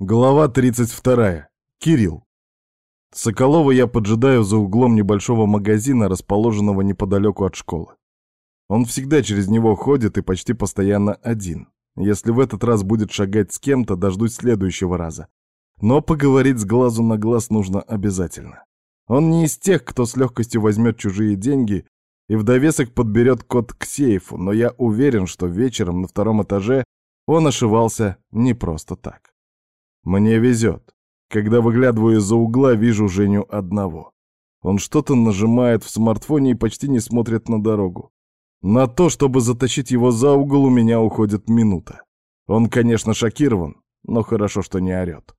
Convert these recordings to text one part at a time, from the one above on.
Глава 32. Кирилл. Соколова я поджидаю за углом небольшого магазина, расположенного неподалеку от школы. Он всегда через него ходит и почти постоянно один. Если в этот раз будет шагать с кем-то, дождусь следующего раза. Но поговорить с глазу на глаз нужно обязательно. Он не из тех, кто с легкостью возьмет чужие деньги и в довесок подберет код к сейфу, но я уверен, что вечером на втором этаже он ошивался не просто так. Мне везет. Когда выглядываю из-за угла, вижу Женю одного. Он что-то нажимает в смартфоне и почти не смотрит на дорогу. На то, чтобы затащить его за угол, у меня уходит минута. Он, конечно, шокирован, но хорошо, что не орет.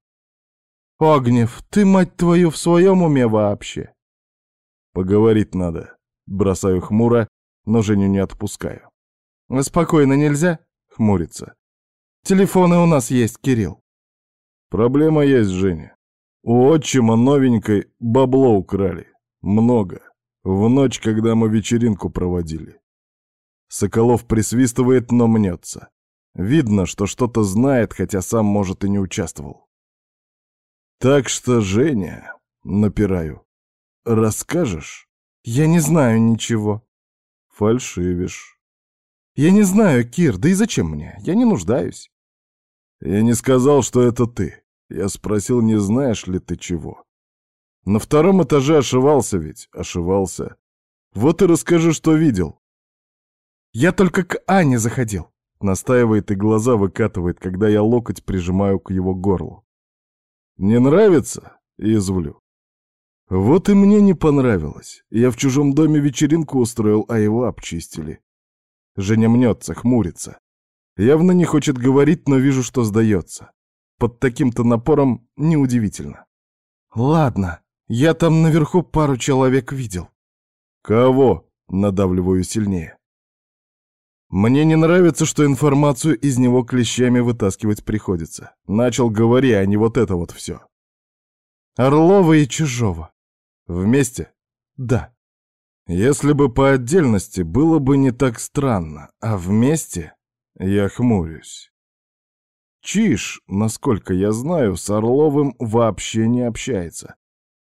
«Огнев, ты, мать твою, в своем уме вообще?» «Поговорить надо». Бросаю хмуро, но Женю не отпускаю. «Спокойно нельзя?» — хмурится. «Телефоны у нас есть, Кирилл». Проблема есть, Женя. У отчима новенькой бабло украли. Много. В ночь, когда мы вечеринку проводили. Соколов присвистывает, но мнется. Видно, что что-то знает, хотя сам, может, и не участвовал. Так что, Женя, напираю, расскажешь? Я не знаю ничего. Фальшивишь. Я не знаю, Кир, да и зачем мне? Я не нуждаюсь. Я не сказал, что это ты. Я спросил, не знаешь ли ты чего. На втором этаже ошивался ведь, ошивался. Вот и расскажи, что видел. Я только к Ане заходил. Настаивает и глаза выкатывает, когда я локоть прижимаю к его горлу. Не нравится? Извлю. Вот и мне не понравилось. Я в чужом доме вечеринку устроил, а его обчистили. Женя мнется, хмурится. Явно не хочет говорить, но вижу, что сдается. Под таким-то напором неудивительно. «Ладно, я там наверху пару человек видел». «Кого?» — надавливаю сильнее. Мне не нравится, что информацию из него клещами вытаскивать приходится. Начал говори, а не вот это вот все. Орлова и Чужого. Вместе? Да. Если бы по отдельности, было бы не так странно, а вместе я хмурюсь. Чиж, насколько я знаю, с Орловым вообще не общается.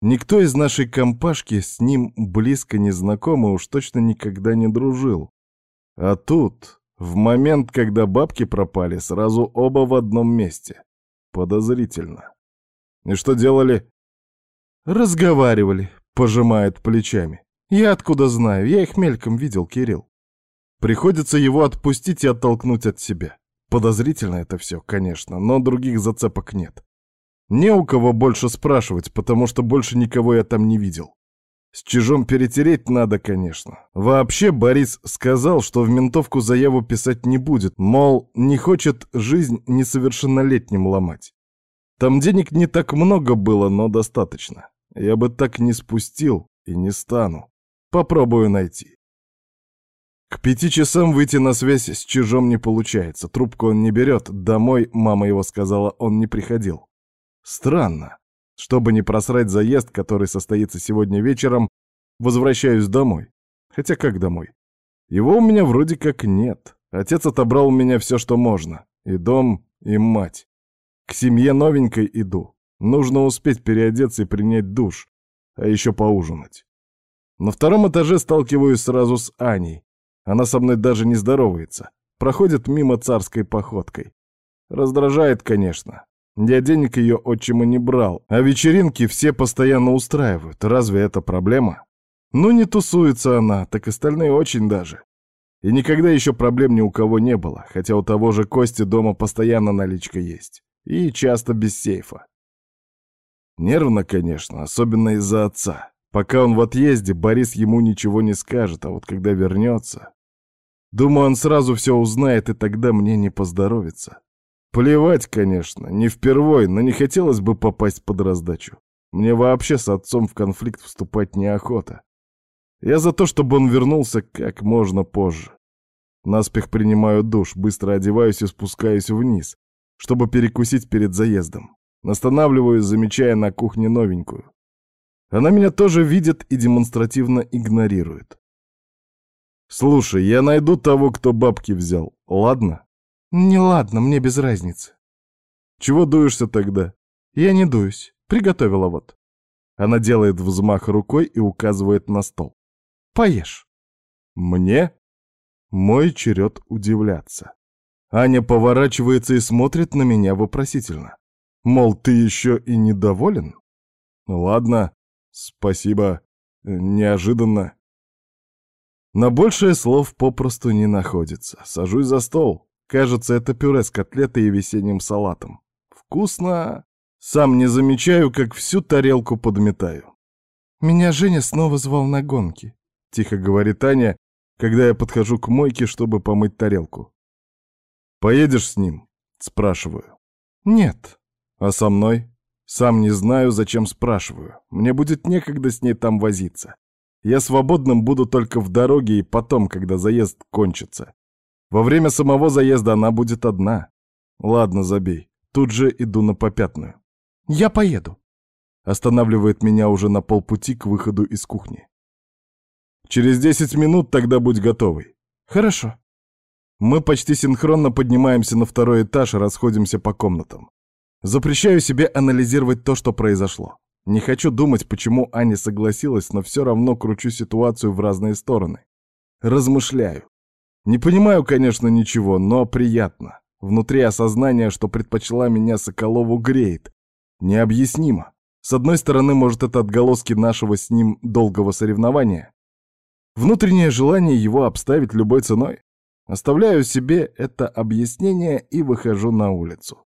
Никто из нашей компашки с ним близко не знаком и уж точно никогда не дружил. А тут, в момент, когда бабки пропали, сразу оба в одном месте. Подозрительно. И что делали? Разговаривали, пожимает плечами. Я откуда знаю, я их мельком видел, Кирилл. Приходится его отпустить и оттолкнуть от себя. Подозрительно это все, конечно, но других зацепок нет. Не у кого больше спрашивать, потому что больше никого я там не видел. С чужом перетереть надо, конечно. Вообще Борис сказал, что в ментовку заяву писать не будет, мол, не хочет жизнь несовершеннолетним ломать. Там денег не так много было, но достаточно. Я бы так не спустил и не стану. Попробую найти. К пяти часам выйти на связь с чужом не получается. Трубку он не берет. Домой, мама его сказала, он не приходил. Странно. Чтобы не просрать заезд, который состоится сегодня вечером, возвращаюсь домой. Хотя как домой? Его у меня вроде как нет. Отец отобрал у меня все, что можно. И дом, и мать. К семье новенькой иду. Нужно успеть переодеться и принять душ. А еще поужинать. На втором этаже сталкиваюсь сразу с Аней. Она со мной даже не здоровается. Проходит мимо царской походкой. Раздражает, конечно. Я денег ее отчима не брал, а вечеринки все постоянно устраивают. Разве это проблема? Ну, не тусуется она, так остальные очень даже. И никогда еще проблем ни у кого не было, хотя у того же Кости дома постоянно наличка есть. И часто без сейфа. Нервно, конечно, особенно из-за отца. Пока он в отъезде, Борис ему ничего не скажет, а вот когда вернется... Думаю, он сразу все узнает, и тогда мне не поздоровится. Плевать, конечно, не впервой, но не хотелось бы попасть под раздачу. Мне вообще с отцом в конфликт вступать неохота. Я за то, чтобы он вернулся как можно позже. Наспех принимаю душ, быстро одеваюсь и спускаюсь вниз, чтобы перекусить перед заездом. Останавливаюсь, замечая на кухне новенькую. Она меня тоже видит и демонстративно игнорирует. «Слушай, я найду того, кто бабки взял, ладно?» «Не ладно, мне без разницы». Чего дуешься тогда? Я не дуюсь. Приготовила вот. Она делает взмах рукой и указывает на стол. Поешь. Мне? Мой черед удивляться. Аня поворачивается и смотрит на меня вопросительно. Мол, ты еще и недоволен? Ладно, спасибо. Неожиданно. На большее слов попросту не находится. Сажусь за стол. Кажется, это пюре с котлетой и весенним салатом. Вкусно. Сам не замечаю, как всю тарелку подметаю. «Меня Женя снова звал на гонки», — тихо говорит Аня, когда я подхожу к мойке, чтобы помыть тарелку. «Поедешь с ним?» — спрашиваю. «Нет». «А со мной?» «Сам не знаю, зачем спрашиваю. Мне будет некогда с ней там возиться. Я свободным буду только в дороге и потом, когда заезд кончится. Во время самого заезда она будет одна. Ладно, забей. Тут же иду на попятную. Я поеду. Останавливает меня уже на полпути к выходу из кухни. Через десять минут тогда будь готовый. Хорошо. Мы почти синхронно поднимаемся на второй этаж и расходимся по комнатам. Запрещаю себе анализировать то, что произошло. Не хочу думать, почему Аня согласилась, но все равно кручу ситуацию в разные стороны. Размышляю. Не понимаю, конечно, ничего, но приятно. Внутри осознание, что предпочла меня Соколову, греет. Необъяснимо. С одной стороны, может, это отголоски нашего с ним долгого соревнования. Внутреннее желание его обставить любой ценой. Оставляю себе это объяснение и выхожу на улицу.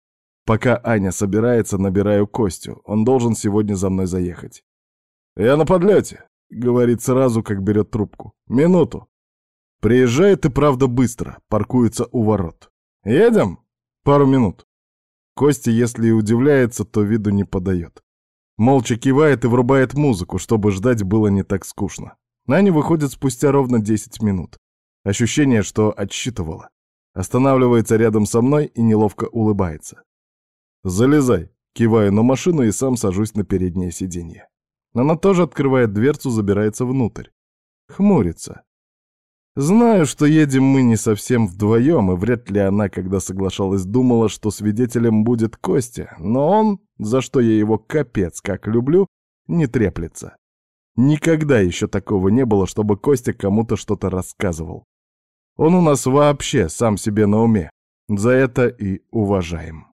Пока Аня собирается, набираю Костю. Он должен сегодня за мной заехать. «Я на подлете», — говорит сразу, как берет трубку. «Минуту». Приезжает и правда быстро, паркуется у ворот. «Едем?» «Пару минут». Костя, если и удивляется, то виду не подает. Молча кивает и врубает музыку, чтобы ждать было не так скучно. Аня выходит спустя ровно 10 минут. Ощущение, что отсчитывала. Останавливается рядом со мной и неловко улыбается. «Залезай!» Киваю на машину и сам сажусь на переднее сиденье. Она тоже открывает дверцу, забирается внутрь. Хмурится. Знаю, что едем мы не совсем вдвоем, и вряд ли она, когда соглашалась, думала, что свидетелем будет Костя, но он, за что я его капец как люблю, не треплется. Никогда еще такого не было, чтобы Костя кому-то что-то рассказывал. Он у нас вообще сам себе на уме. За это и уважаем.